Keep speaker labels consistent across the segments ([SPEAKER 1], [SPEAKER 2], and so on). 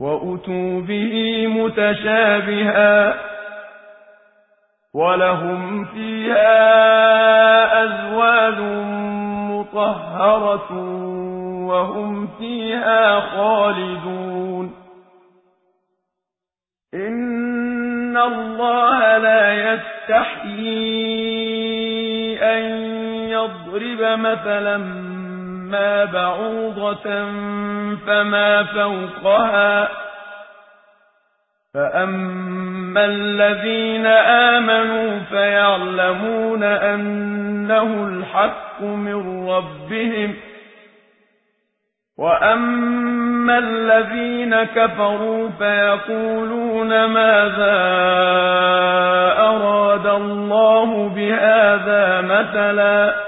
[SPEAKER 1] وأتوا به متشابها ولهم فيها أزواج مطهرة وهم فيها خالدون. إن الله لا يستحيي أن يضرب مثلا ما بعوضة فما فوقها فأما الذين آمنوا فيعلمون أنه الحق من ربهم وأما الذين كفروا فيقولون ماذا أراد الله بهذا مثلاً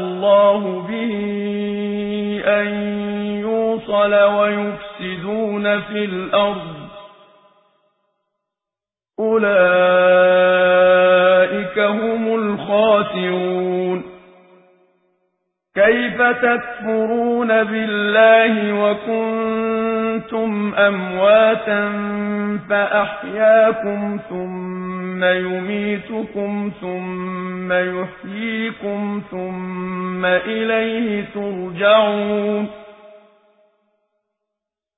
[SPEAKER 1] يوصل ويفسدون في الأرض. أولئك هم الخاسرون. كيف تكفرون بالله وكنتم أمواتا فأحياكم ثم يميتكم ثم يحييكم ثم إليه ترجعون.